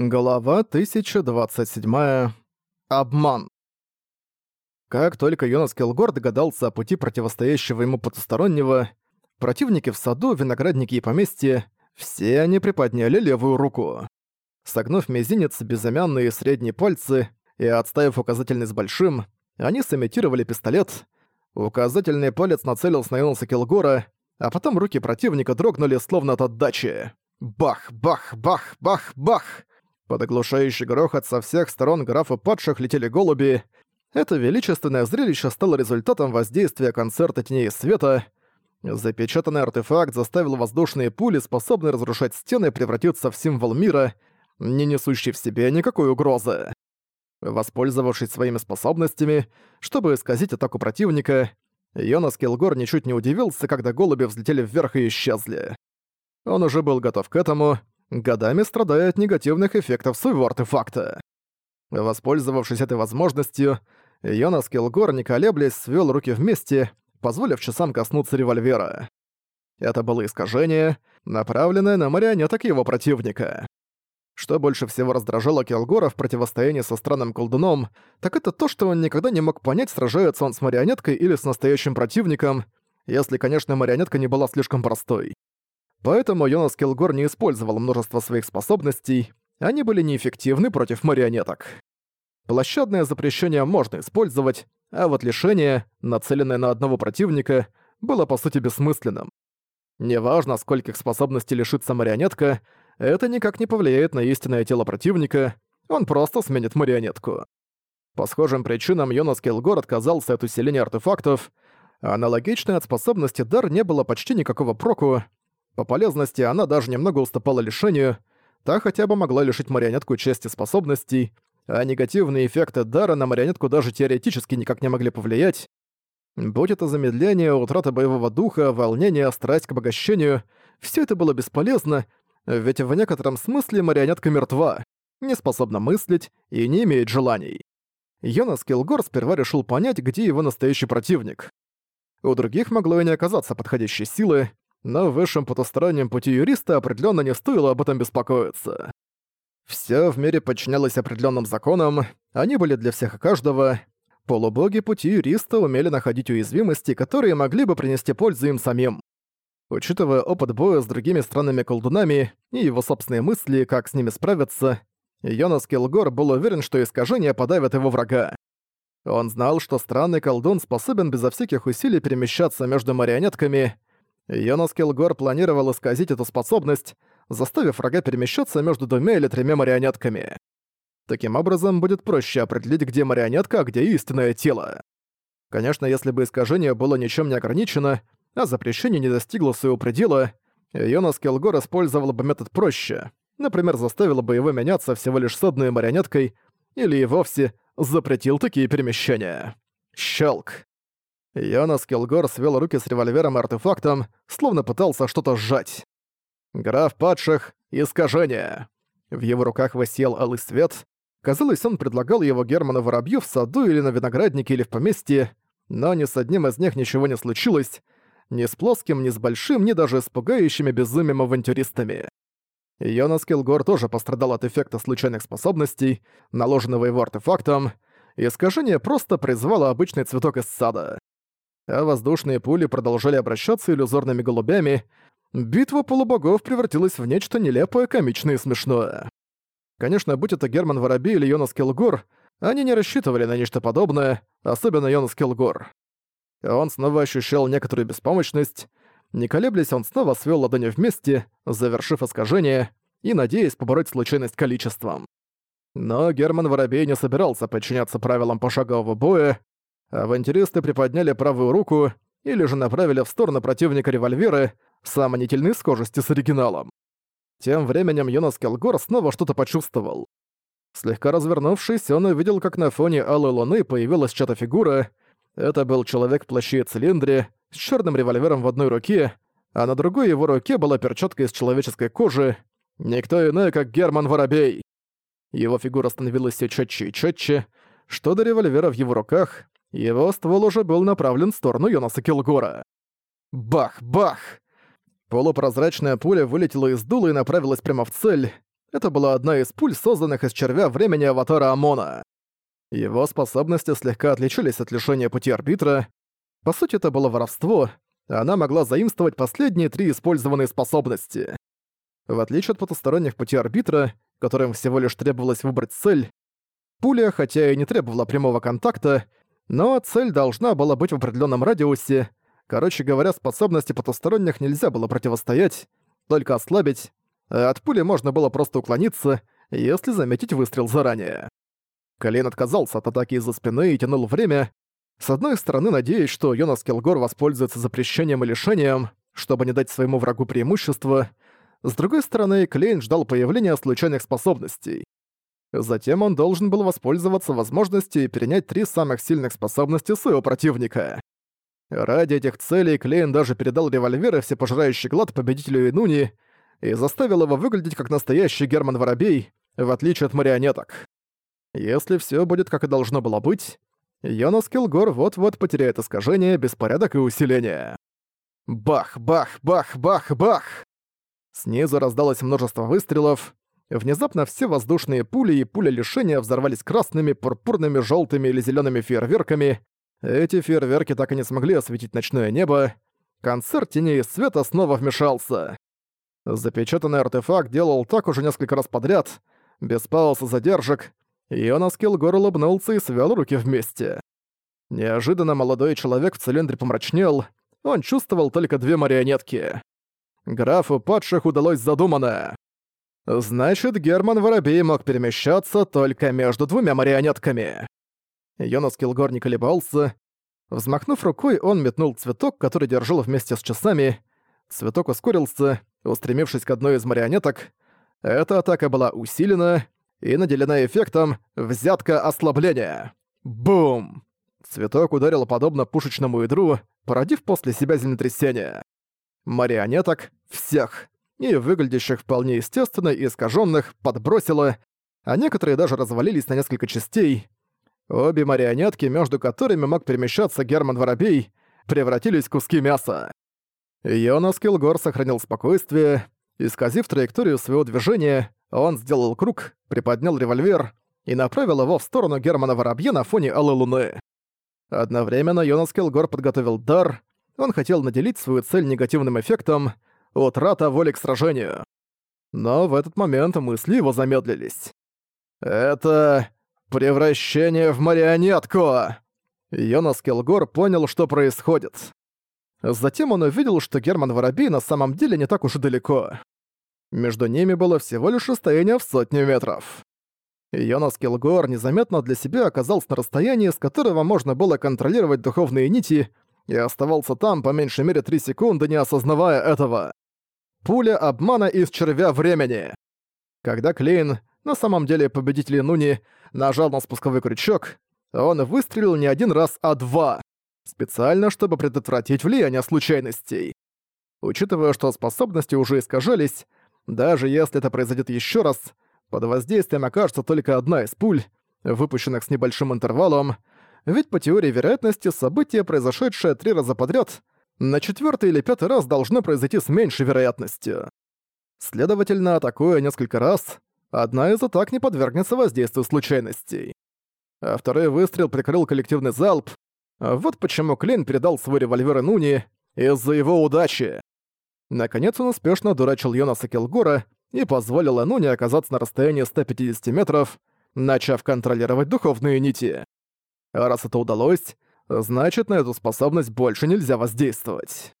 Глава 1027. Обман. Как только Йонас Келгор догадался о пути противостоящего ему потустороннего, противники в саду, виноградники и поместье, все они приподняли левую руку. Согнув мизинец, безымянные средние пальцы и отставив указательный с большим, они сымитировали пистолет. Указательный палец нацелился на Йонаса Келгора, а потом руки противника дрогнули, словно от отдачи. Бах, бах, бах, бах, бах! Под оглушающий грохот со всех сторон графа падших летели голуби. Это величественное зрелище стало результатом воздействия концерта Теней Света. Запечатанный артефакт заставил воздушные пули, способные разрушать стены, превратиться в символ мира, не несущий в себе никакой угрозы. Воспользовавшись своими способностями, чтобы исказить атаку противника, Йонас Килгор ничуть не удивился, когда голуби взлетели вверх и исчезли. Он уже был готов к этому, годами страдая от негативных эффектов своего артефакта. Воспользовавшись этой возможностью, Йонас Килгор, не колеблясь, свёл руки вместе, позволив часам коснуться револьвера. Это было искажение, направленное на марионеток его противника. Что больше всего раздражало Келгора в противостоянии со странным колдуном, так это то, что он никогда не мог понять, сражается он с марионеткой или с настоящим противником, если, конечно, марионетка не была слишком простой. Поэтому Йонас Килгор не использовал множество своих способностей, они были неэффективны против марионеток. Площадное запрещение можно использовать, а вот лишение, нацеленное на одного противника, было по сути бессмысленным. Неважно, скольких способностей лишится марионетка, это никак не повлияет на истинное тело противника, он просто сменит марионетку. По схожим причинам Йонас Келгор отказался от усиления артефактов, аналогичной от способности дар не было почти никакого проку, по полезности она даже немного уступала лишению, та хотя бы могла лишить марионетку части способностей, а негативные эффекты дара на марионетку даже теоретически никак не могли повлиять. Будь это замедление, утрата боевого духа, волнение, страсть к обогащению, все это было бесполезно, ведь в некотором смысле марионетка мертва, не способна мыслить и не имеет желаний. Йонас Килгор сперва решил понять, где его настоящий противник. У других могло и не оказаться подходящей силы, но в высшем потустороннем пути юриста определенно не стоило об этом беспокоиться. Все в мире подчинялось определенным законам, они были для всех и каждого. Полубоги пути юриста умели находить уязвимости, которые могли бы принести пользу им самим. Учитывая опыт боя с другими странными колдунами и его собственные мысли, как с ними справиться, Йонас Килгор был уверен, что искажения подавят его врага. Он знал, что странный колдун способен безо всяких усилий перемещаться между марионетками, Йонас Келгор планировал исказить эту способность, заставив врага перемещаться между двумя или тремя марионетками. Таким образом, будет проще определить, где марионетка, а где истинное тело. Конечно, если бы искажение было ничем не ограничено, а запрещение не достигло своего предела, Йонас Келгор использовал бы метод проще, например, заставил бы его меняться всего лишь с одной марионеткой или и вовсе запретил такие перемещения. Щелк. Йонас Килгор свел руки с револьвером и артефактом, словно пытался что-то сжать. Граф падших — искажение. В его руках висел алый свет. Казалось, он предлагал его Герману Воробью в саду или на винограднике или в поместье, но ни с одним из них ничего не случилось, ни с плоским, ни с большим, ни даже с пугающими безумием авантюристами. Йонас Килгор тоже пострадал от эффекта случайных способностей, наложенного его артефактом, искажение просто призвало обычный цветок из сада а воздушные пули продолжали обращаться иллюзорными голубями, битва полубогов превратилась в нечто нелепое, комичное и смешное. Конечно, будь это Герман Воробей или Йонас Килгор, они не рассчитывали на нечто подобное, особенно Йонас Килгор. Он снова ощущал некоторую беспомощность. Не колеблясь, он снова свел ладони вместе, завершив искажение и надеясь побороть случайность количеством. Но Герман Воробей не собирался подчиняться правилам пошагового боя Авантюристы приподняли правую руку или же направили в сторону противника револьверы, сомнительной схожести с оригиналом. Тем временем Йонас Келгор снова что-то почувствовал. Слегка развернувшись, он увидел, как на фоне алой луны появилась чья-то фигура. Это был человек в плаще и цилиндре, с черным револьвером в одной руке, а на другой его руке была перчатка из человеческой кожи, никто иной, как Герман Воробей. Его фигура становилась все четче и четче, что до револьвера в его руках, его ствол уже был направлен в сторону Йонаса Килгора. Бах, бах! Полупрозрачная пуля вылетела из дула и направилась прямо в цель. Это была одна из пуль, созданных из червя времени аватара Амона. Его способности слегка отличались от лишения пути арбитра. По сути, это было воровство, она могла заимствовать последние три использованные способности. В отличие от потусторонних пути арбитра, которым всего лишь требовалось выбрать цель, пуля, хотя и не требовала прямого контакта, но цель должна была быть в определенном радиусе. Короче говоря, способности потусторонних нельзя было противостоять, только ослабить. А от пули можно было просто уклониться, если заметить выстрел заранее. Колин отказался от атаки из-за спины и тянул время. С одной стороны, надеясь, что Йонас Келгор воспользуется запрещением и лишением, чтобы не дать своему врагу преимущество. С другой стороны, Клейн ждал появления случайных способностей. Затем он должен был воспользоваться возможностью и перенять три самых сильных способности своего противника. Ради этих целей Клейн даже передал револьвер и всепожирающий глад победителю Инуни и заставил его выглядеть как настоящий Герман Воробей, в отличие от марионеток. Если все будет как и должно было быть, Йонас Килгор вот-вот потеряет искажение, беспорядок и усиление. Бах, бах, бах, бах, бах! Снизу раздалось множество выстрелов, Внезапно все воздушные пули и пули лишения взорвались красными, пурпурными, желтыми или зелеными фейерверками. Эти фейерверки так и не смогли осветить ночное небо. Концерт теней света снова вмешался. Запечатанный артефакт делал так уже несколько раз подряд, без пауз и задержек, и он оскил горло, улыбнулся и свел руки вместе. Неожиданно молодой человек в цилиндре помрачнел, он чувствовал только две марионетки. Графу падших удалось задуманное. Значит, Герман Воробей мог перемещаться только между двумя марионетками. Йонас Килгор не колебался. Взмахнув рукой, он метнул цветок, который держал вместе с часами. Цветок ускорился, устремившись к одной из марионеток. Эта атака была усилена и наделена эффектом «взятка ослабления». Бум! Цветок ударил подобно пушечному ядру, породив после себя землетрясение. Марионеток всех и выглядящих вполне естественно и искаженных подбросило, а некоторые даже развалились на несколько частей. Обе марионетки, между которыми мог перемещаться Герман Воробей, превратились в куски мяса. Йонас Килгор сохранил спокойствие. Исказив траекторию своего движения, он сделал круг, приподнял револьвер и направил его в сторону Германа Воробья на фоне Алой Луны. Одновременно Йонас Килгор подготовил дар. Он хотел наделить свою цель негативным эффектом — утрата воли к сражению. Но в этот момент мысли его замедлились. «Это... превращение в марионетку!» Йонас Келгор понял, что происходит. Затем он увидел, что Герман Воробей на самом деле не так уж и далеко. Между ними было всего лишь расстояние в сотню метров. Йонас Килгор незаметно для себя оказался на расстоянии, с которого можно было контролировать духовные нити, я оставался там по меньшей мере три секунды, не осознавая этого. Пуля обмана из червя времени. Когда Клейн, на самом деле победитель Нуни, нажал на спусковой крючок, он выстрелил не один раз, а два. Специально, чтобы предотвратить влияние случайностей. Учитывая, что способности уже искажались, даже если это произойдет еще раз, под воздействием окажется только одна из пуль, выпущенных с небольшим интервалом, ведь по теории вероятности событие, произошедшее три раза подряд, на четвертый или пятый раз должно произойти с меньшей вероятностью. Следовательно, атакуя несколько раз, одна из атак не подвергнется воздействию случайностей. А второй выстрел прикрыл коллективный залп. Вот почему Клин передал свой револьвер Нуни из-за его удачи. Наконец он успешно дурачил Йонаса Килгора и позволил Нуни оказаться на расстоянии 150 метров, начав контролировать духовные нити. Раз это удалось, значит, на эту способность больше нельзя воздействовать.